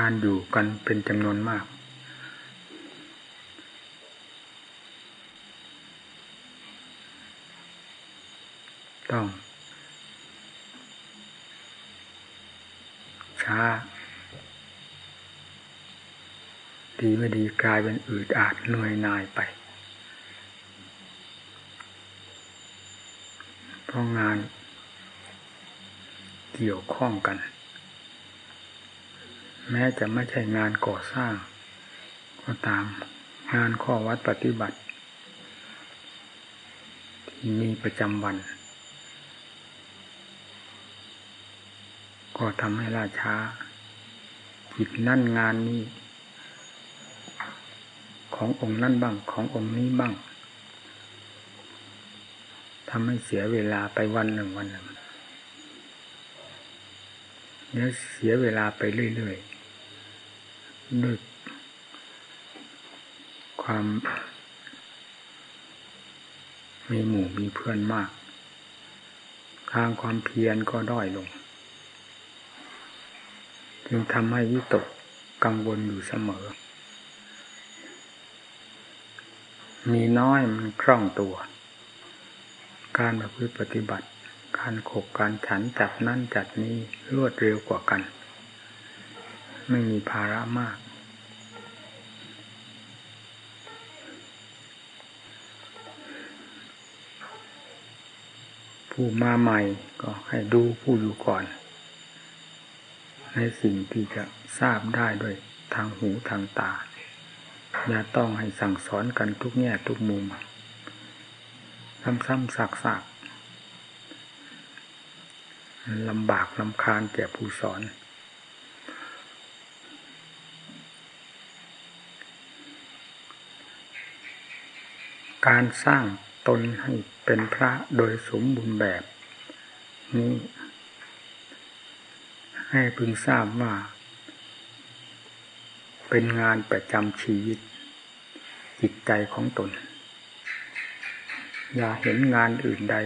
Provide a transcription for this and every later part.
การอยู่กันเป็นจำนวนมาก ต้อง ช้า ดีไม่ดีกลายเป็นอืดอาดเหนื่อยนายไปเพราะงานเกี่ยวข้องกัน แม้จะไม่ใช่งานก่อสร้าง ก็ตามงานข้อวัดปฏิบัติ ที่มีประจำวัน ก็ทำให้ล่าช้าจิตนั่นงานนี้ขององค์นั่นบ้างขององค์นี้บ้างทำให้เสียเวลาไปวันหนึ่งวันหนึ่งเนี่ยเสียเวลาไปเรื่อยๆ ด้วยความมีหมู่มีเพื่อนมาก ทางความเพียรก็ด้อยลง จึงทำให้วิตกกังวลอยู่เสมอ มีน้อยมันคล่องตัว การประพฤติปฏิบัติ การขบการฉันจัดนั่นจัดนี้รวดเร็วกว่ากัน ไม่มีภาระมาก ผู้มาใหม่ก็ให้ดูผู้อยู่ก่อน ในสิ่งที่จะทราบได้ด้วยทางหูทางตา อย่าต้องให้สั่งสอนกันทุกแง่ทุกมุม ซ้ำๆซักๆลำบากลำคาญแก่ผู้สอน การสร้างตนให้เป็นพระโดยสมบูรณ์แบบ นี้ให้พึงทราบว่า เป็นงานประจำชีวิต จิตใจของตน อย่าเห็นงานอื่นใด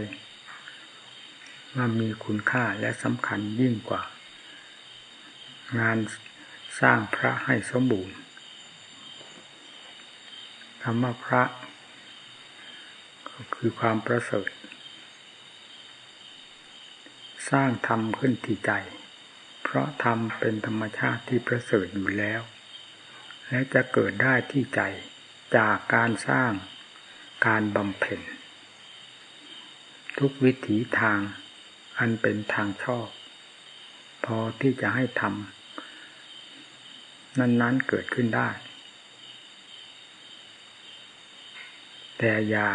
ว่ามีคุณค่าและสำคัญยิ่งกว่า งานสร้างพระให้สมบูรณ์คำว่าพระ คือความประเสริฐ สร้างธรรมขึ้นที่ใจ เพราะธรรมเป็นธรรมชาติที่ประเสริฐอยู่แล้ว และจะเกิดได้ที่ใจจากการสร้างการบำเพ็ญทุกวิถีทางอันเป็นทางชอบ พอที่จะให้ทำนั้นๆเกิดขึ้นได้ แต่อย่า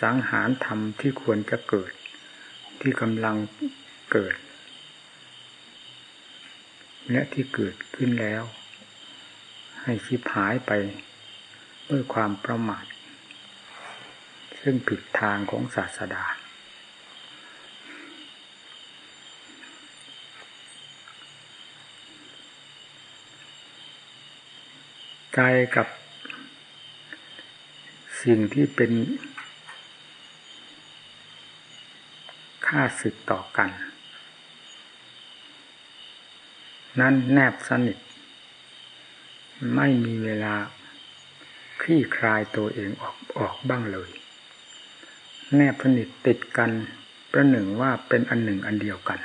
สังหารธรรมที่ควรจะเกิด ที่กำลังเกิด และที่เกิดขึ้นแล้ว ให้ชิบหายไปด้วยความประมาทซึ่งผิดทางของศาสดา ใจกับสิ่งที่เป็น ค่าศึกต่อกัน นั้นแนบสนิท ไม่มีเวลาคลี่คลายตัวเองออกออกบ้างเลย แนบสนิทติดกันประหนึ่งว่าเป็นอันหนึ่งอันเดียวกัน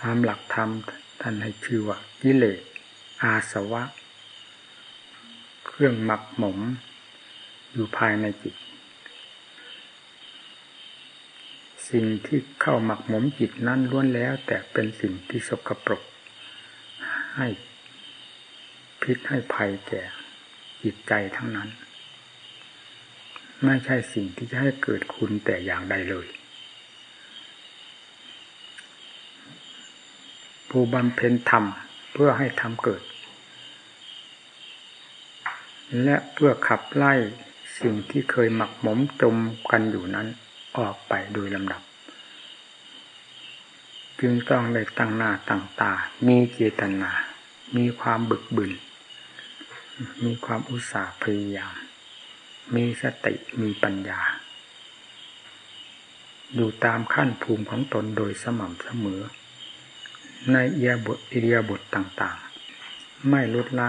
ตามหลักธรรมท่านให้ชื่อว่ากิเลสอาสวะ เครื่องหมักหมมอยู่ภายในจิต สิ่งที่เข้าหมักหมมจิตนั้นล้วนแล้ว แต่เป็นสิ่งที่สกปรก ให้พิษให้ภัยแก่จิตใจทั้งนั้น ไม่ใช่สิ่งที่จะให้เกิดคุณแต่อย่างใดเลย ผู้บำเพ็ญธรรมเพื่อให้ธรรมเกิด และเพื่อขับไล่สิ่งที่เคยหมักหมมจมกันอยู่นั้น ออกไปโดยลำดับ จึงต้องได้ตั้งหน้าตั้งตา มีเจตนา มีความบึกบึน มีความอุตสาห์พยายาม มีสติมีปัญญา อยู่ตามขั้นภูมิของตนโดยสม่ำเสมอ ในเอียบทอิเดียบทต่างๆ ไม่ลดละ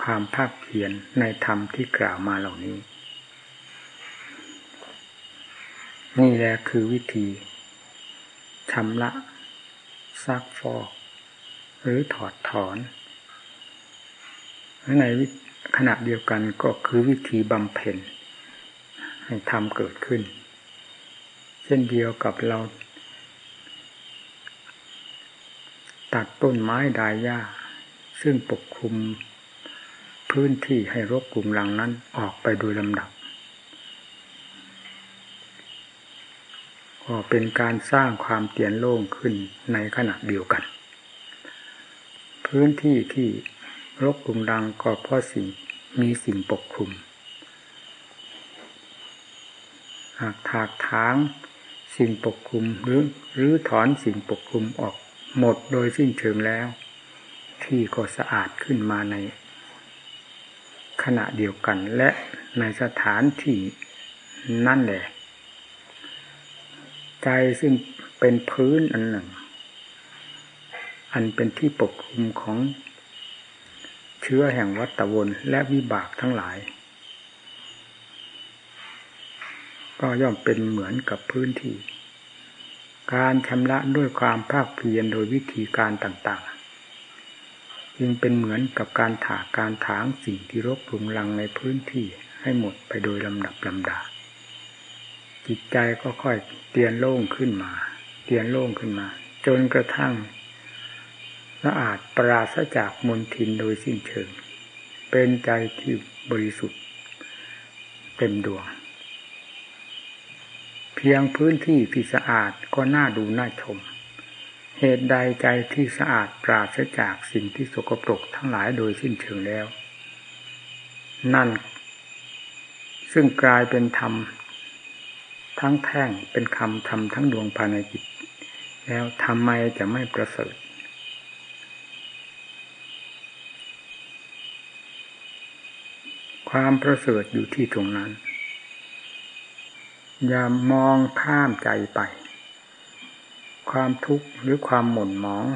ความภาคเพียรในธรรมที่กล่าวมาเหล่านี้ นี่แหละคือวิธีชำระซักฟอกหรือถอดถอนในขณะเดียวกันก็คือวิธีบำเพ็ญให้ทำเกิดขึ้น เช่นเดียวกับเรา ตัดต้นไม้ดายหญ้า ซึ่งปกคลุมพื้นที่ให้รกกลุ่มหลังนั้นออกไปโดยลำดับ ก็เป็นการสร้างความเตียนโล่งขึ้นในขณะเดียวกัน พื้นที่ที่รกกลุ่มดังก็เพราะสิ่งมีสิ่งปกคลุม หากถากถางสิ่งปกคลุมหรือหรือถอนสิ่งปกคลุมออกหมดโดยสิ้นเชิงแล้ว ที่ก็สะอาดขึ้นมาใน ขณะเดียวกันและในสถานที่นั่นแหละ ใจซึ่งเป็นพื้นอันหนึ่ง อันเป็นที่ปกคลุมของเชื้อแห่งวัตวนและวิบากทั้งหลาย ก็ย่อมเป็นเหมือนกับพื้นที่ การชำระด้วยความภาคเพียรโดยวิธีการต่างๆ จึงเป็นเหมือนกับการถากการถางสิ่งที่รกรุงรังในพื้นที่ให้หมดไปโดยลำดับลำดา จิตใจก็ค่อยเตียนโล่งขึ้นมา เตียนโล่งขึ้นมา จนกระทั่งสะอาดปราศจากมลทินโดยสิ้นเชิง เป็นใจที่บริสุทธิ์ เต็มดวง เพียงพื้นที่ที่สะอาดก็น่าดูน่าชม เหตุใดใจที่สะอาดปราศจากสิ่งที่สกปรกทั้งหลายโดยสิ้นเชิงแล้ว นั่น ซึ่งกลายเป็นธรรม ทั้งแท่งเป็นคำธรรมทั้งดวงภายในจิต แล้วทำไมจะไม่ประเสริฐ ความประเสริฐอยู่ที่ตรงนั้น อย่ามองข้ามใจไป ความทุกข์หรือความหม่นหมอง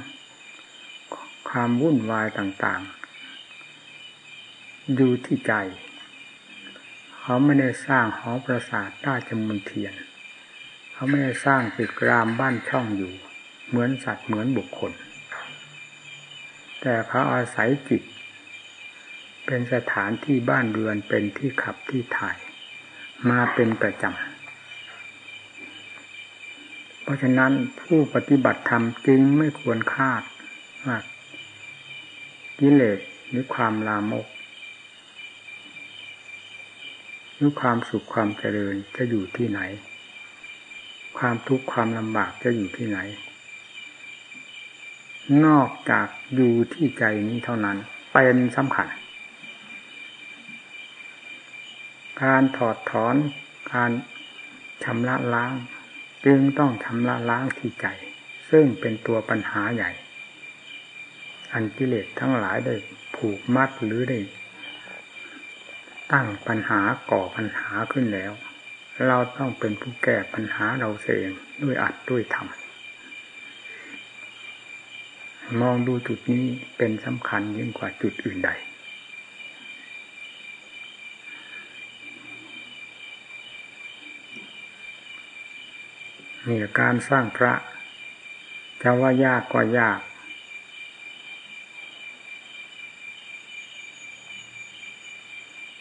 ความวุ่นวายต่างๆ อยู่ที่ใจ เขาไม่ได้สร้างหอประสาทได้จำนวนเทียน เขาไม่ได้สร้างตึกรามบ้านช่องอยู่ เหมือนสัตว์เหมือนบุคคล แต่เขาอาศัยจิต เป็นสถานที่บ้านเรือนเป็นที่ขับที่ถ่าย มาเป็นประจำเพราะฉะนั้นผู้ปฏิบัติธรรมจึงไม่ควรคาดว่ากิเลสหรือความลามก หรือความสุขความเจริญจะอยู่ที่ไหน ความทุกข์ความลำบากจะอยู่ที่ไหน นอกจากอยู่ที่ใจนี้เท่านั้น เป็นสำคัญ การถอดถอนการชำระล้าง จึงต้องชำระล้างที่ใจ ซึ่งเป็นตัวปัญหาใหญ่ อันกิเลสทั้งหลายได้ผูกมัดหรือได้ ตั้งปัญหาก่อปัญหาขึ้นแล้ว เราต้องเป็นผู้แก้ปัญหาเราเองด้วยอัดด้วยธรรมมองดูจุดนี้เป็นสำคัญยิ่งกว่าจุดอื่นใด นี่การสร้างพระจะว่ายากก็ยาก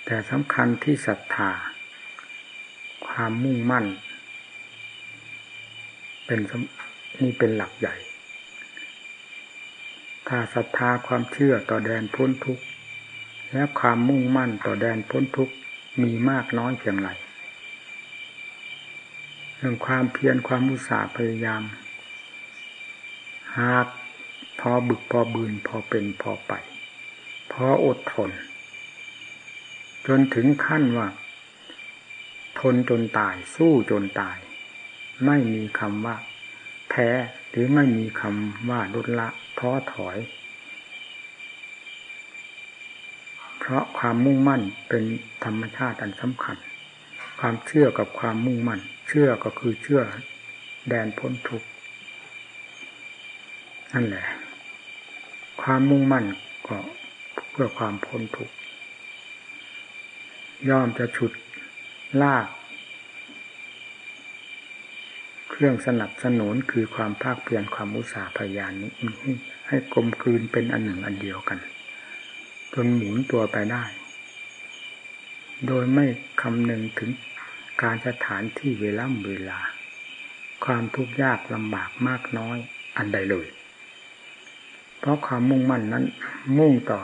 แต่สำคัญที่ศรัทธา ความมุ่งมั่น เป็นนี่เป็นหลักใหญ่ ถ้าศรัทธาความเชื่อต่อแดนพ้นทุกข์และความมุ่งมั่นต่อแดนพ้นทุกข์มีมากน้อยเพียงไรเรื่องความเพียรความมุสาพยายาม หากพอบึกพอบืนพอเป็นพอไป พออดทน จนถึงขั้นว่า ทนจนตาย สู้จนตาย ไม่มีคำว่า แพ้หรือไม่มีคำว่าลดละท้อถอย เพราะความมุ่งมั่นเป็นธรรมชาติอันสำคัญ ความเชื่อกับความมุ่งมั่น เชื่อก็คือเชื่อแดนพ้นทุกข์นั่นแหละ ความมุ่งมั่นก็เพื่อความพ้นทุกข์ ย่อมจะฉุดลากเครื่องสนับสนุนคือความภาคเพียรความอุตสาห์พยายามนี้ให้กลมกลืนเป็นอันหนึ่งอันเดียวกัน จนหมุนตัวไปได้ โดยไม่คำนึงถึงการสถานที่เวลาเวลา ความทุกข์ยากลำบากมากน้อยอันใดเลย เพราะความมุ่งมั่นนั้นมุ่งต่อ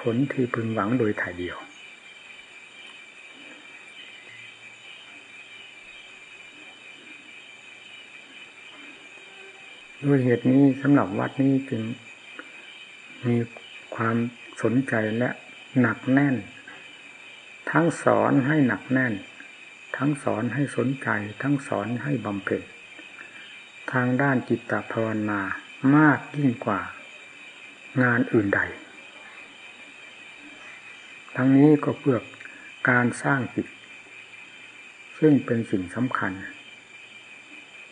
ผลที่พึงหวังโดยถ่ายเดียว ด้วยเหตุนี้สำหรับวัดนี้จึงมีความสนใจและหนักแน่น ทั้งสอนให้หนักแน่น ทั้งสอนให้สนใจ ทั้งสอนให้บำเพ็ญทางด้านจิตตภาวนามากยิ่งกว่า งานอื่นใด ทั้งนี้ก็เพื่อการสร้างจิต ซึ่งเป็นสิ่งสำคัญ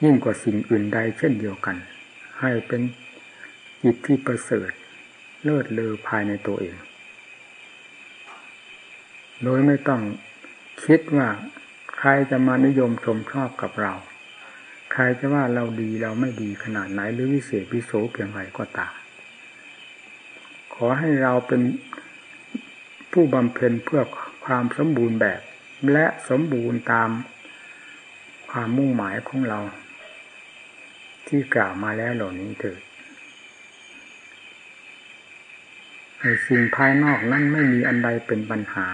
ยิ่งกว่าสิ่งอื่นใดเช่นเดียวกัน ให้เป็นจิตที่ประเสริฐเลิศเลอภายในตัวเอง โดยไม่ต้องคิดว่าใครจะมานิยมชมชอบกับเรา ใครจะว่าเราดีเราไม่ดีขนาดไหนหรือวิเศษวิโสเพียงไรก็ตามขอให้เราเป็นผู้บำเพ็ญเพื่อความสมบูรณ์แบบ และสมบูรณ์ตามความมุ่งหมายของเรา ที่กล่าวมาแล้วเหล่านี้เถิดสิ่งภายนอกนั้นไม่มีอันใดเป็นปัญหา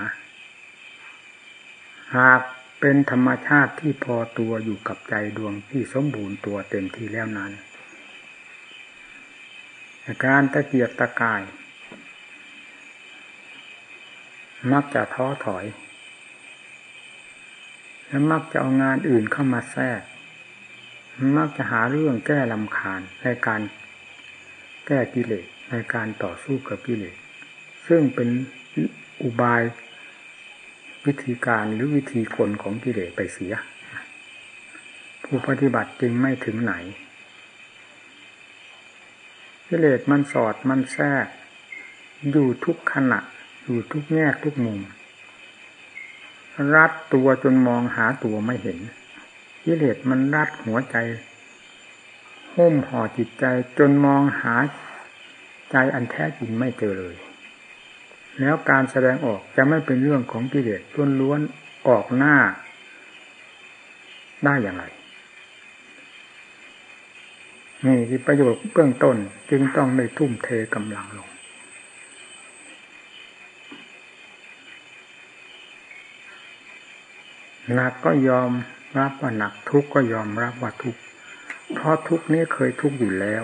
หากเป็นธรรมชาติที่พอตัวอยู่กับใจดวงที่สมบูรณ์ตัวเต็มที่แล้วนั้นการตะเกียกตะกาย มักจะท้อถอย และมักจะเอางานอื่นเข้ามาแทรก มักจะหาเรื่องแก้ลำคาญในการแก้กิเลสในการต่อสู้กับกิเลสซึ่งเป็นอุบายวิธีการหรือวิธีคนของกิเลสไปเสีย ผู้ปฏิบัติจึงไม่ถึงไหน กิเลสมันสอดมันแทรก อยู่ทุกขณะ อยู่ทุกแง่ทุกมุม รัดตัวจนมองหาตัวไม่เห็น กิเลสมันรัดหัวใจหุ้มห่อจิตใจจนมองหาใจอันแท้จริงไม่เจอเลย แล้วการแสดงออกจะไม่เป็นเรื่องของกิเลสล้วนออกหน้า ได้อย่างไรนี่ที่ประโยชน์เบื้องต้นจึงต้องได้ทุ่มเทกำลังลง หนักก็ยอม รับว่าหนักทุกข์ก็ยอมรับว่าทุกข์เพราะทุกข์นี้เคยทุกข์อยู่แล้ว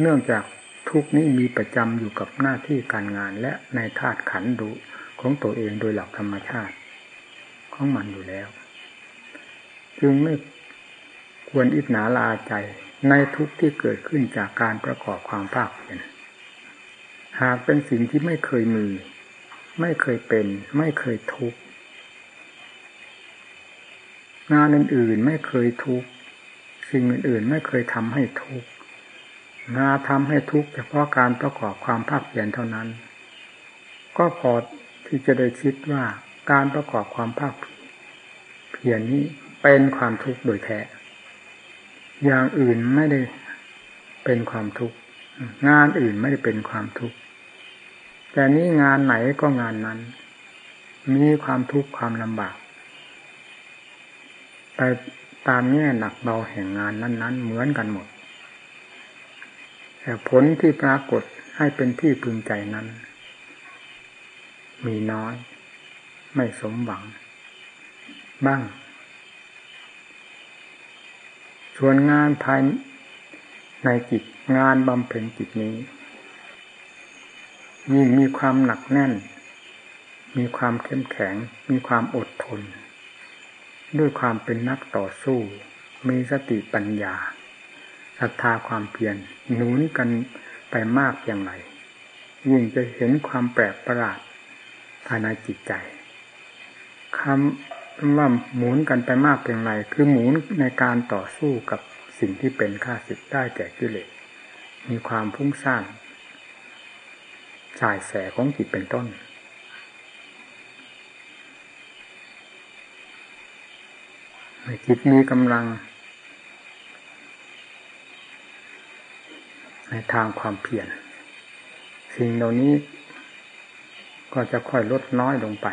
เนื่องจากทุกข์นี้มีประจำอยู่กับหน้าที่การงานและในธาตุขันดูของตัวเองโดยหลักธรรมชาติ ของมันอยู่แล้ว จึงไม่ควรอิจนาลาใจในทุกข์ที่เกิดขึ้นจากการประกอบความภาคเพียรหากเป็นสิ่งที่ไม่เคยมี ไม่เคยเป็น ไม่เคยทุกข์ งานอื่นๆไม่เคยทุกข์สิ่งอื่นๆไม่เคยทำให้ทุกข์งานทำให้ทุกข์เฉพาะการประกอบความภาคเพียรเท่านั้น ก็พอที่จะได้คิดว่าการประกอบความภาคเพียรนี้เป็นความทุกข์โดยแท้อย่างอื่นไม่ได้เป็นความทุกข์งานอื่นไม่ได้เป็นความทุกข์แต่นี้งานไหนก็งานนั้น มีความทุกข์ความลำบาก ไปตามแง่หนักเบาแห่งงานนั้น ๆ เหมือนกันหมด แต่ผลที่ปรากฏให้เป็นที่พึงใจนั้น มีน้อย ไม่สมหวัง บ้าง ส่วนงานภายในจิตงานบำเพ็ญจิตนี้ ยิ่งมีความหนักแน่น มีความเข้มแข็ง มีความอดทน ด้วยความเป็นนักต่อสู้ มีสติปัญญาศรัทธาความเพียรหนุนกันไปมากอย่างไร ยิ่งจะเห็นความแปลกประหลาดภายในจิตใจคำว่าหมุนกันไปมากเพียงไร คือหมุนในการต่อสู้กับสิ่งที่เป็นข้าศึกได้แก่กิเลสมีความพุ่งสร้างสายแสของจิตเป็นต้น จิตมีกำลัง ในทางความเพียรสิ่งเหล่านี้ก็จะค่อยลดน้อยลงไป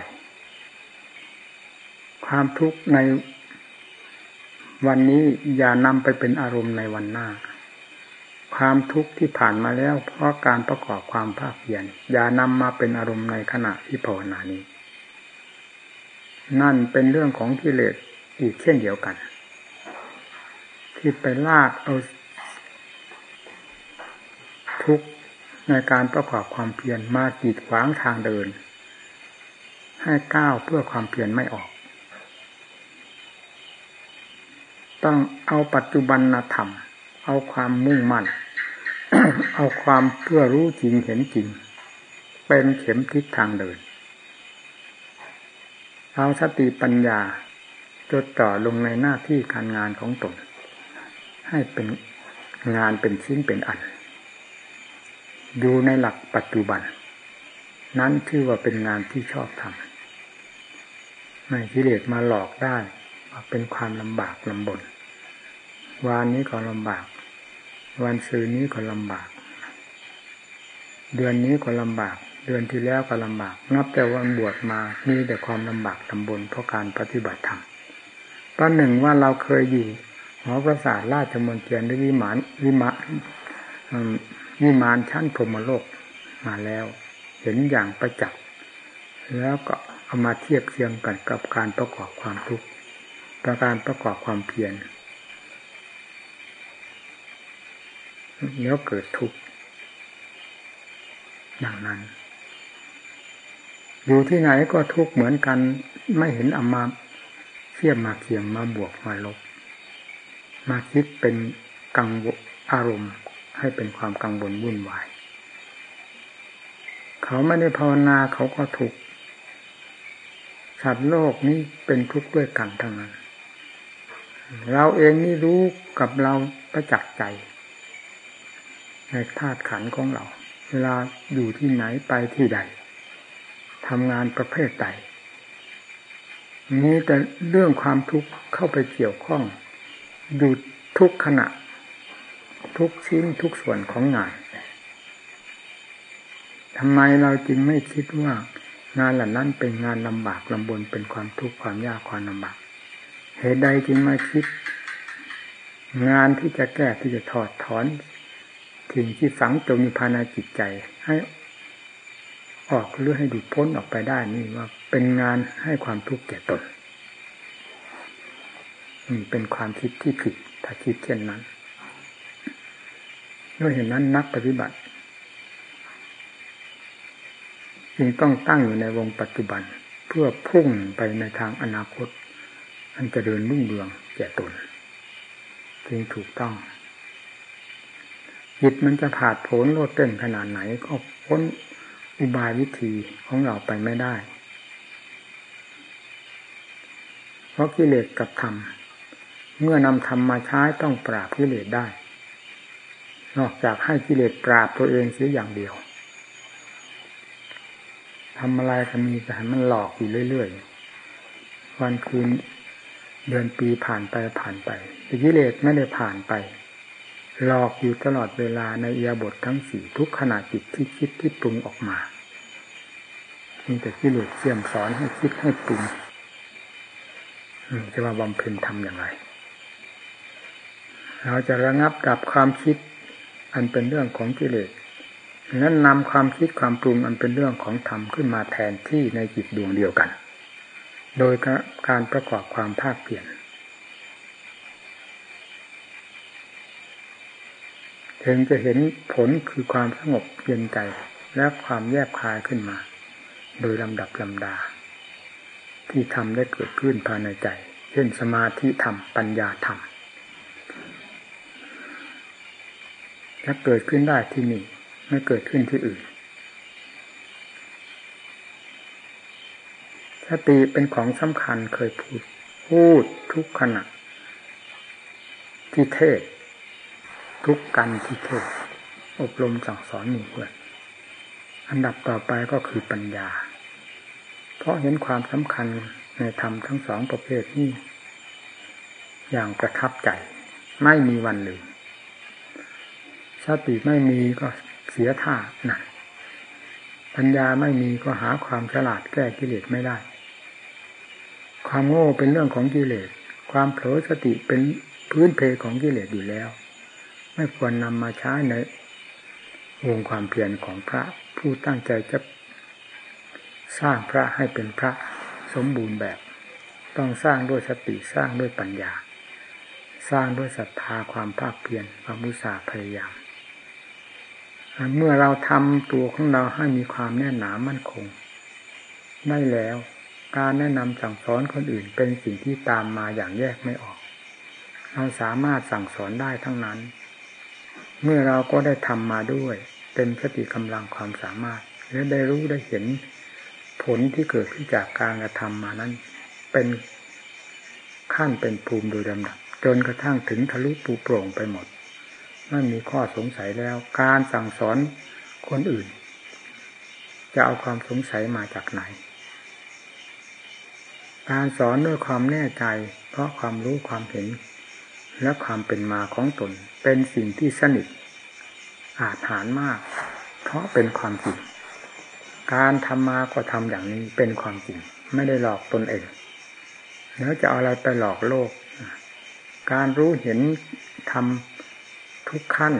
ความทุกข์ในวันนี้อย่านำไปเป็นอารมณ์ในวันหน้า ความทุกข์ที่ผ่านมาแล้ว เพราะการประกอบความภาคเพียรอย่านำมาเป็นอารมณ์ในขณะที่ภาวนานี้ นั่นเป็นเรื่องของกิเลส อีกเช่นเดียวกัน ที่ไปลากเอาทุกในการประกอบความเพียรมากีดขวางทางเดิน ให้ก้าวเพื่อความเพียรไม่ออก ต้องเอาปัจจุบันธรรม เอาความมุ่งมั่น เอาความเพื่อรู้จริงเห็นจริง เป็นเข็มทิศทางเดิน เอาสติปัญญา จดจ่อลงในหน้าที่การงานของตน ให้เป็นงานเป็นชิ้นเป็นอันอยู่ในหลักปัจจุบัน นั้นชื่อว่าเป็นงานที่ชอบทำไม่กิเลสมาหลอกได้ว่าเป็นความลำบากลำบนวานนี้ก็ลำบาก วันซื้อนี้ก็ลำบาก เดือนนี้ก็ลำบาก เดือนที่แล้วก็ลำบาก นับแต่วันบวชมามีแต่ความลำบากลำบนเพราะการปฏิบัติธรรม ประหนึ่งว่าเราเคยอยู่หอประสาทราชมนเทียนหรือวิมานวิมานวิมานชั้นพรมโลกมาแล้ว เห็นอย่างประจักษ์แล้วก็เอามาเทียบเทียงกันกับการประกอบความทุกข์ประการประกอบความเพียรแล้วเกิดทุกข์อย่างนั้น อยู่ที่ไหนก็ทุกข์เหมือนกันไม่เห็นอมา เทียบมาเคียงมาบวกมาลบ มาคิดเป็นกังวอารมณ์ให้เป็นความกังวลวุ่นวาย เขาไม่ได้ภาวนาเขาก็ทุกสัตว์โลกนี้เป็นทุกข์ด้วยกันทั้งนั้น เราเองนี่รู้กับเราประจักษ์ใจ ในธาตุขันของเรา เวลาอยู่ที่ไหนไปที่ใดทำงานประเภทใด มีแต่เรื่องความทุกข์เข้าไปเกี่ยวข้องอยู่ทุกขณะ ทุกชิ้นทุกส่วนของงานทำไมเราจึงไม่คิดว่างานเหล่านั้นเป็นงานลำบากลำบนเป็นความทุกข์ความยากความลำบากเหตุใดจึงม่คิด งานที่จะแก้ที่จะถอดถอนถึงที่ฝังตรงอยู่ภายในจิตใจ ให้ ออกหรือให้ดูพ้นออกไปได้นี่ว่าเป็นงานให้ความทุกข์แก่ตนนี่เป็นความคิดที่ผิดถ้าคิดเช่นนั้นด้วยเห็นนั้นนักปฏิบัติจึงต้องตั้งอยู่ในวงปัจจุบัน เพื่อพุ่งไปในทางอนาคต อันจะเดินรุ่งเรืองแก่ตนจึงถูกต้องจิตมันจะผาดโผนโลดเต้นขนาดไหนก็พ้น อุบายวิธีของเราไปไม่ได้ เพราะกิเลสกับธรรม เมื่อนำธรรมมาใช้ต้องปราบกิเลสได้ นอกจากให้กิเลสปราบตัวเองเสียอย่างเดียวทำอะไรก็มีแต่มันหลอกอยู่เรื่อยๆ วันคืนเดือนปีผ่านไปผ่านไปแต่กิเลสไม่ได้ผ่านไป หลอกอยู่ตลอดเวลาในเอียบททั้งสี่ทุกขณะจิตที่คิดที่ปรุงออกมามีแต่กิเลสเสี่ยมสอนให้คิดให้ปรุงจะว่าบำเพ็ญทำอย่างไร เราจะระงับดับความคิด อันเป็นเรื่องของกิเลสนั้นนำความคิดความปรุงอันเป็นเรื่องของธรรมขึ้นมาแทนที่ในจิตดวงเดียวกัน โดยการประกอบความภาคเปลี่ยน ถึงจะเห็นผลคือความสงบเย็นใจและความแยบคายขึ้นมา โดยลำดับลำดา ที่ทำได้เกิดขึ้นภายในใจ เช่นสมาธิธรรมปัญญาธรรมและเกิดขึ้นได้ที่นี่ไม่เกิดขึ้นที่อื่นสติเป็นของสำคัญเคยพูด พูดทุกขณะ ที่เทศ ทุกกันที่เทศอบรมสั่งสอนหมู่เพื่อนอันดับต่อไปก็คือปัญญา เพราะเห็นความสำคัญในธรรมทั้งสองประเภทนี้อย่างประทับใจ ไม่มีวันลืมสติไม่มีก็เสียท่านะปัญญาไม่มีก็หาความฉลาดแก้กิเลสไม่ได้ ความโง่เป็นเรื่องของกิเลส ความเผลอสติเป็นพื้นเพของกิเลสอยู่แล้ว ไม่ควรนำมาใช้ในวงความเพียรของพระผู้ตั้งใจจะสร้างพระให้เป็นพระสมบูรณ์แบบ ต้องสร้างด้วยสติสร้างด้วยปัญญา สร้างด้วยศรัทธาความภาคเพียรความมุสาพยายามเมื่อเราทำตัวของเราให้มีความแน่นหนามั่นคงได้แล้ว การแนะนำสั่งสอนคนอื่นเป็นสิ่งที่ตามมาอย่างแยกไม่ออก เราสามารถสั่งสอนได้ทั้งนั้น เมื่อเราก็ได้ทำมาด้วยเต็มสติกำลังความสามารถ และได้รู้ได้เห็นผลที่เกิดขึ้นจากการกระทำมานั้น เป็นขั้นเป็นภูมิโดยลำดับ จนกระทั่งถึงทะลุปูโปร่งไปหมดไม่มีข้อสงสัยแล้ว การสั่งสอนคนอื่น จะเอาความสงสัยมาจากไหน การสอนด้วยความแน่ใจ เพราะความรู้ความเห็น และความเป็นมาของตน เป็นสิ่งที่สนิท อาจหารมาก เพราะเป็นความจริง การทำมาก็ทำอย่างนี้เป็นความจริง ไม่ได้หลอกตนเอง แล้วจะเอาอะไรไปหลอกโลก การรู้เห็นทำทุกขั้น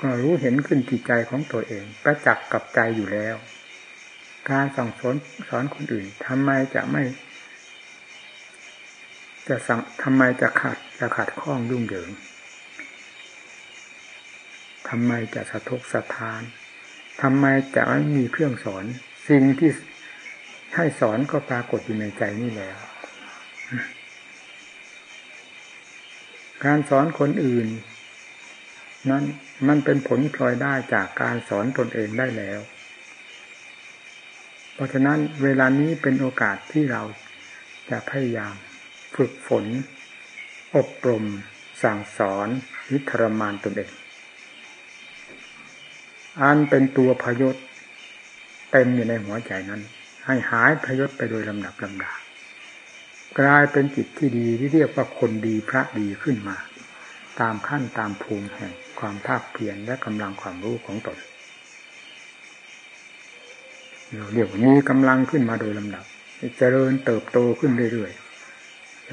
ก็รู้เห็นขึ้นจิตใจของตัวเอง ประจักษ์กับใจอยู่แล้ว การสั่งสอนสอนคนอื่นทำไมจะไม่ จะทำไมจะขาดจะขาดข้องยุ่งเหยิงทำไมจะสะทกสะทานทำไมจะไม่มีเครื่องสอน สิ่งที่ให้สอนก็ปรากฏอยู่ในใจนี่แล้ว การสอนคนอื่น นั้นมันเป็นผลพลอยได้จากการสอนตนเองได้แล้ว เพราะฉะนั้นเวลานี้เป็นโอกาสที่เราจะพยายาม ฝึกฝน อบรม สั่งสอนวิทรมานตนเอง อันเป็นตัวพยศเต็มอยู่ในหัวใจนั้น ให้หายพยศไปโดยลำดับลำดากลายเป็นจิตที่ดีที่เรียกว่าคนดีพระดีขึ้นมา ตามขั้นตามภูมิแห่งความภาคเพียรและกำลังความรู้ของตนเราเรียกว่ามีกำลังขึ้นมาโดยลำดับ เจริญเติบโตขึ้นเรื่อยๆ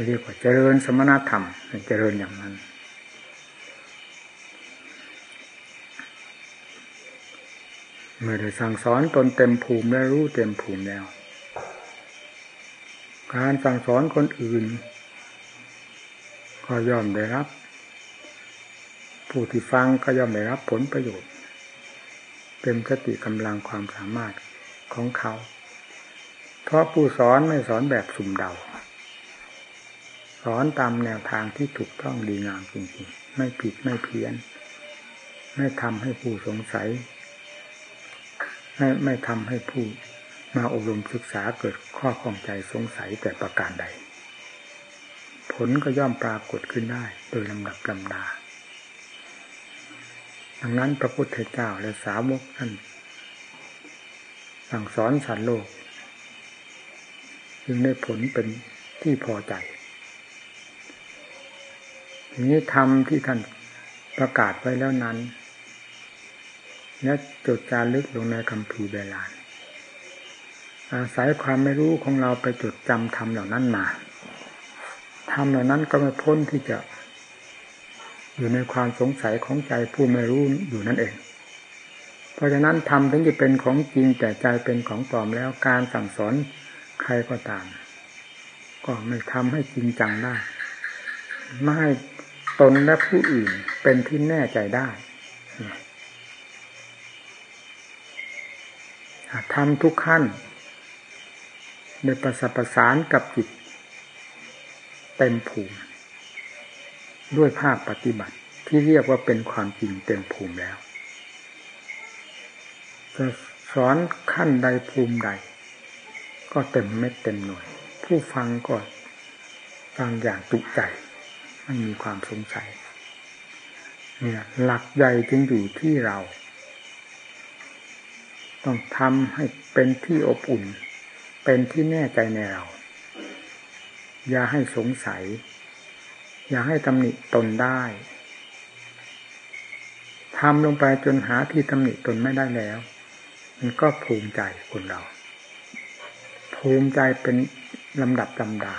เรียกว่าเจริญสมณธรรมเจริญอย่างนั้นเมื่อได้สั่งสอนตนเต็มภูมิและรู้เต็มภูมิแล้ว การสั่งสอนคนอื่น ก็ย่อมได้รับ ผู้ที่ฟังก็ย่อมได้รับผลประโยชน์ เต็มสติกำลังความสามารถของเขา เพราะผู้สอนไม่สอนแบบสุ่มเดา สอนตามแนวทางที่ถูกต้องดีงามจริงๆ ไม่ผิดไม่เพี้ยน ไม่ทำให้ผู้สงสัย ไม่ไม่ทำให้ผู้มาอบรมศึกษาเกิดข้อข้องใจสงสัยแต่ประการใด ผลก็ย่อมปรากฏขึ้นได้โดยลำดับลำดา ดังนั้นพระพุทธเจ้าและสาวกท่านสั่งสอนสัตว์โลก จึงได้ผลเป็นที่พอใจ นี้ธรรมที่ท่านประกาศไว้แล้วนั้น และจดจารึกลงในคำพีเบลานอาศัยความไม่รู้ของเราไปจดจำทำเหล่านั้นมาทำเหล่านั้นก็ไม่พ้นที่จะ อยู่ในความสงสัยของใจผู้ไม่รู้อยู่นั่นเอง เพราะฉะนั้นทำถึงจะเป็นของจริงแต่ใจเป็นของปลอมแล้วการสั่งสอนใครก็ตาม ก็ไม่ทำให้จริงจังได้ไม่ให้ ตนและผู้อื่นเป็นที่แน่ใจได้ทำทุกขั้นได้ประสประสานกับจิตเต็มภูมิ ด้วยภาคปฏิบัติที่เรียกว่าเป็นความจริงเต็มภูมิแล้วจะสอนขั้นใดภูมิใด ก็เต็มเม็ดเต็มหน่วย ผู้ฟังก็ฟังอย่างตุใจ ไม่มีความสงสัยเนี่ยหลักใหญ่จึงอยู่ที่เรา ต้องทำให้เป็นที่อบอุ่น เป็นที่แน่ใจในเรา อย่าให้สงสัย อย่าให้ตำหนิตนได้ทำลงไปจนหาที่ตำหนิตนไม่ได้แล้ว มันก็ภูมิใจคนเรา ภูมิใจเป็นลำดับลำดา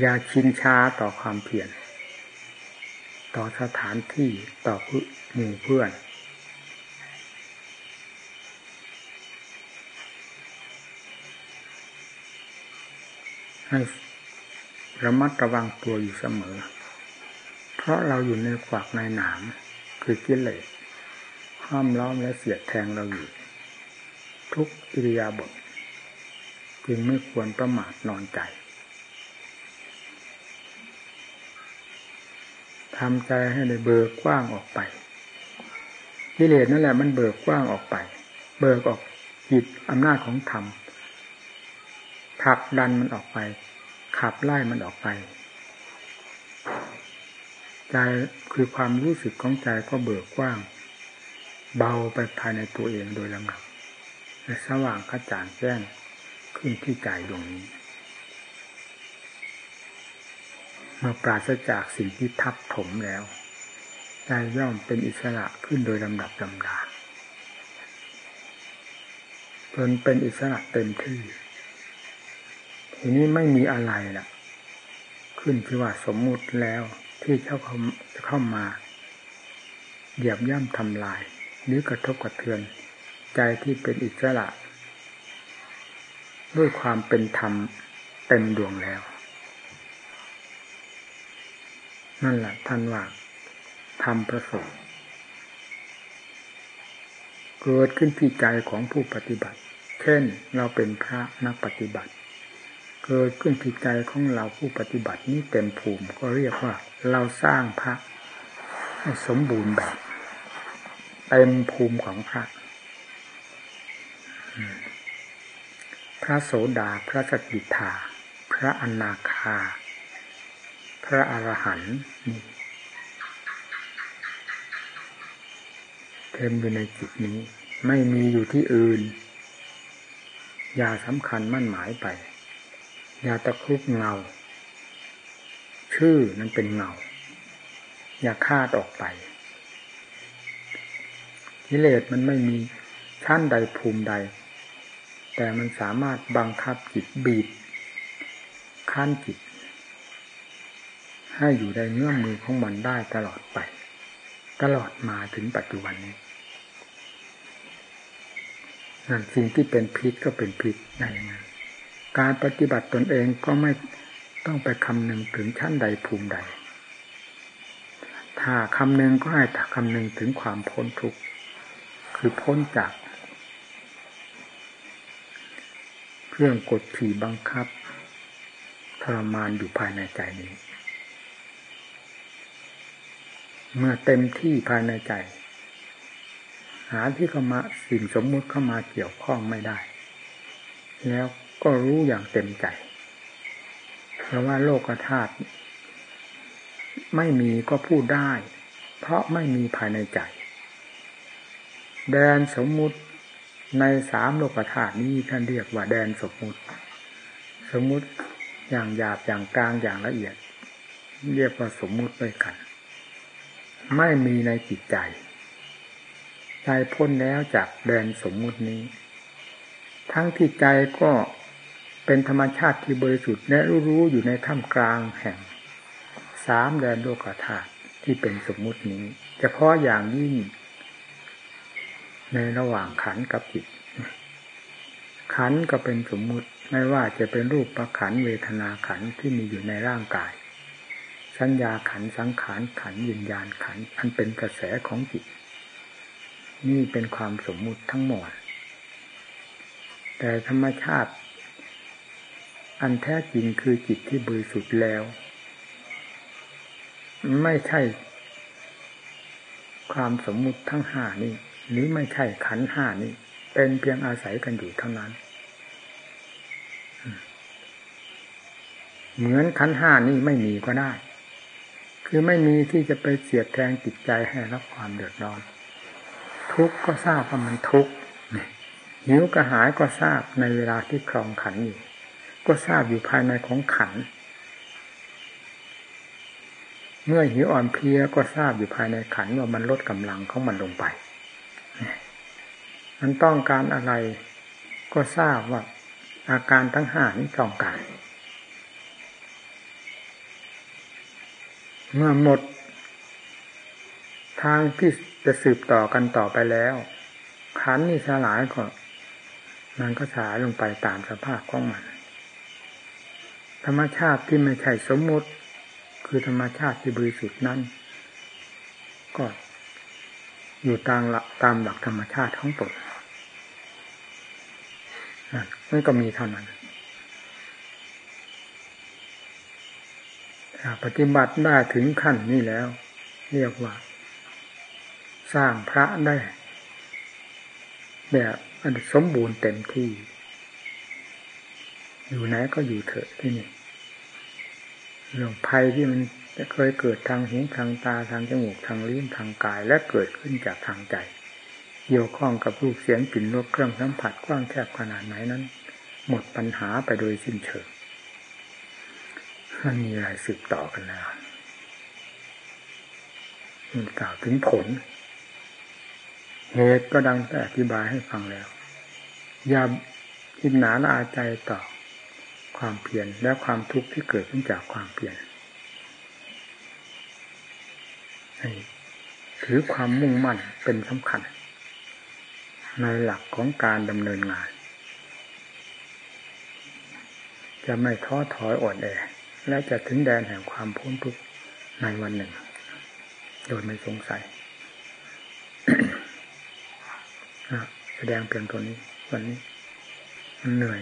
อย่าชินช้าต่อความเพียรต่อสถานที่ต่อหมู่เพื่อน ให้ระมัดระวังตัวอยู่เสมอ เพราะเราอยู่ในขวากในหนามคือกิเลสห้ามล้อมและเสียดแทงเราอยู่ ทุกอิริยาบถจึงไม่ควรประมาทนอนใจ ทำใจให้ในเบิกกว้างออกไปกิเลสนั่นแหละมันเบิกกว้างออกไป เบิกออกจิตอำนาจของธรรมผลักดันมันออกไป ขับไล่มันออกไป ใจคือความรู้สึกของใจก็เบิกกว้าง เบาไปภายในตัวเองโดยลำดับสว่างกระจ่างแจ้งขึ้นที่ใจดวงนี้ เมื่อปราศจากสิ่งที่ทับถมแล้วใจย่อมเป็นอิสระขึ้นโดยลำดับลำดาจนเป็นอิสระเต็มที่ ทีนี้ไม่มีอะไรล่ะ ขึ้นที่ว่าสมมุติแล้วที่เจ้าเขาจะเข้ามาเหยียบย่ำทำลาย หรือกระทบกระเทือน ใจที่เป็นอิสระ ด้วยความเป็นธรรมเต็มดวงแล้ว นั่นแหละท่านว่าทำประสบเกิดขึ้นที่ใจของผู้ปฏิบัติ เช่นเราเป็นพระนักปฏิบัติ เกิดขึ้นที่ใจของเราผู้ปฏิบัตินี้เต็มภูมิก็เรียกว่า เราสร้างพระให้สมบูรณ์แบบเต็มภูมิของพระ พระโสดา พระสกิทา พระอนาคา พระอรหันต์เต็มอยู่ในจิตนี้ ไม่มีอยู่ที่อื่น อย่าสำคัญมั่นหมายไป อย่าตะครุบเงา ชื่อนั้นเป็นเงา อย่าคาดออกไปกิเลสมันไม่มีชั้นใดภูมิใด แต่มันสามารถบังคับจิตบีบขั้นจิต ให้อยู่ในเงื่อมมือของมันได้ตลอดไป ตลอดมาถึงปัจจุบันนี้นั่นสิ่งที่เป็นพิษก็เป็นพิษในนั้นการปฏิบัติตนเองก็ไม่ต้องไปคำนึงถึงชั้นใดภูมิใด ถ้าคำนึงก็ให้ถ้าคำนึงถึงความพ้นทุกข์คือพ้นจากเครื่องกดขี่บังคับทรมานอยู่ภายในใจนี้ เมื่อเต็มที่ภายในใจ หาที่เข้ามาสิ่งสมมุติเข้ามาเกี่ยวข้องไม่ได้ แล้วก็รู้อย่างเต็มใจ เพราะว่าโลกธาตุไม่มีก็พูดได้ เพราะไม่มีภายในใจ แดนสมมุติในสามโลกธาตุนี้ท่านเรียกว่าแดนสมมุติ สมมุติอย่างหยาบอย่างกลางอย่างละเอียด เรียกว่าสมมุติด้วยกัน ไม่มีในจิตใจใจพ้นแล้วจากแดนสมมุตินี้ ทั้งที่ใจก็เป็นธรรมชาติที่บริสุทธิ์และรู้อยู่ในท่ามกลางแห่งสามแดนโลกธาตุที่เป็นสมมุตินี้เฉพาะอย่างยิ่ง ในระหว่างขันกับจิต ขันก็เป็นสมมุติไม่ว่าจะเป็นรูปประขันเวทนาขันที่มีอยู่ในร่างกาย สัญญาขันสังขารขันยินญาณขันอันเป็นกระแสของจิต นี่เป็นความสมมุติทั้งหมด แต่ธรรมชาติ อันแท้จริงคือจิตที่บริสุทธิ์แล้ว ไม่ใช่ ความสมมุติทั้งห้านี้หรือไม่ใช่ขันห้านี้เป็นเพียงอาศัยกันอยู่เท่านั้น เหมือนขันห้านี้ไม่มีก็ได้ คือไม่มีที่จะไปเสียดแทงจิตใจให้รับความเดือดร้อน ทุกข์ก็ทราบว่ามันทุกข์หิวกระหายก็ทราบในเวลาที่ครองขันอยู่ ก็ทราบอยู่ภายในของขัน เมื่อหิวอ่อนเพลียก็ทราบอยู่ภายในขันว่ามันลดกำลังของมันลงไป มันต้องการอะไรก็ทราบว่าอาการทั้งห้านี้ต้องการ เมื่อหมด ทางที่จะสืบต่อกันต่อไปแล้ว ขันนี่สลายก็มันก็สายลงไปตามสภาพของมัน ธรรมชาติที่ไม่ใช่สมมติ คือธรรมชาติที่บริสุทธิ์นั้น ก็อยู่ตามหลักตามหลักธรรมชาติของตนนั่นก็มีเท่านั้นถ้า ปฏิบัติได้ถึงขั้นนี้แล้ว เรียกว่า สร้างพระได้ แบบอันสมบูรณ์เต็มที่ อยู่ไหนก็อยู่เถอะที่นี่เรื่องภัยที่มันจะเคยเกิดทางหูทางตาทางจมูกทางลิ้นทางกาย และเกิดขึ้นจากทางใจเกี่ยวข้องกับรูปเสียงกลิ่นรสเครื่องสัมผัสกว้างแคบขนาดไหนนั้น หมดปัญหาไปโดยสิ้นเชิง มันมีอะไรสืบต่อกันแล้วมันกล่าวถึงผล เหตุก็ดังแต่อธิบายให้ฟังแล้ว อย่าอินหนาละอาใจต่อความเพียรและความทุกข์ที่เกิดขึ้นจากความเพียรถือความมุ่งมั่นเป็นสำคัญ ในหลักของการดำเนินงาน จะไม่ท้อถอยอ่อนแอ และจะถึงแดนแห่งความพ้นทุกข์ในวันหนึ่ง โดยไม่สงสัยแสดงเพียงตัวนี้ วันนี้มันเหนื่อย